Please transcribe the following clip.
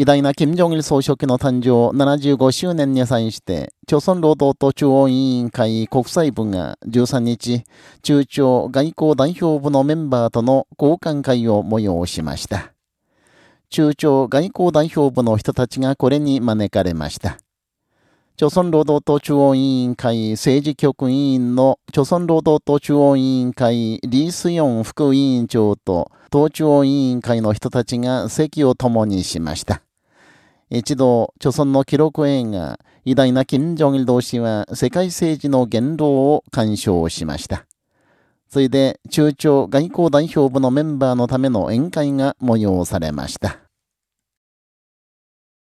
偉大な金正日総書記の誕生75周年に際して、朝鮮労働党中央委員会国際部が13日、中朝外交代表部のメンバーとの交換会を催しました。中朝外交代表部の人たちがこれに招かれました。朝鮮労働党中央委員会政治局委員の朝鮮労働党中央委員会リースヨン副委員長と党中央委員会の人たちが席を共にしました。一度、著村の記録映画、偉大な金正日同士は世界政治の言動を鑑賞しました。ついで、中朝外交代表部のメンバーのための宴会が催されました。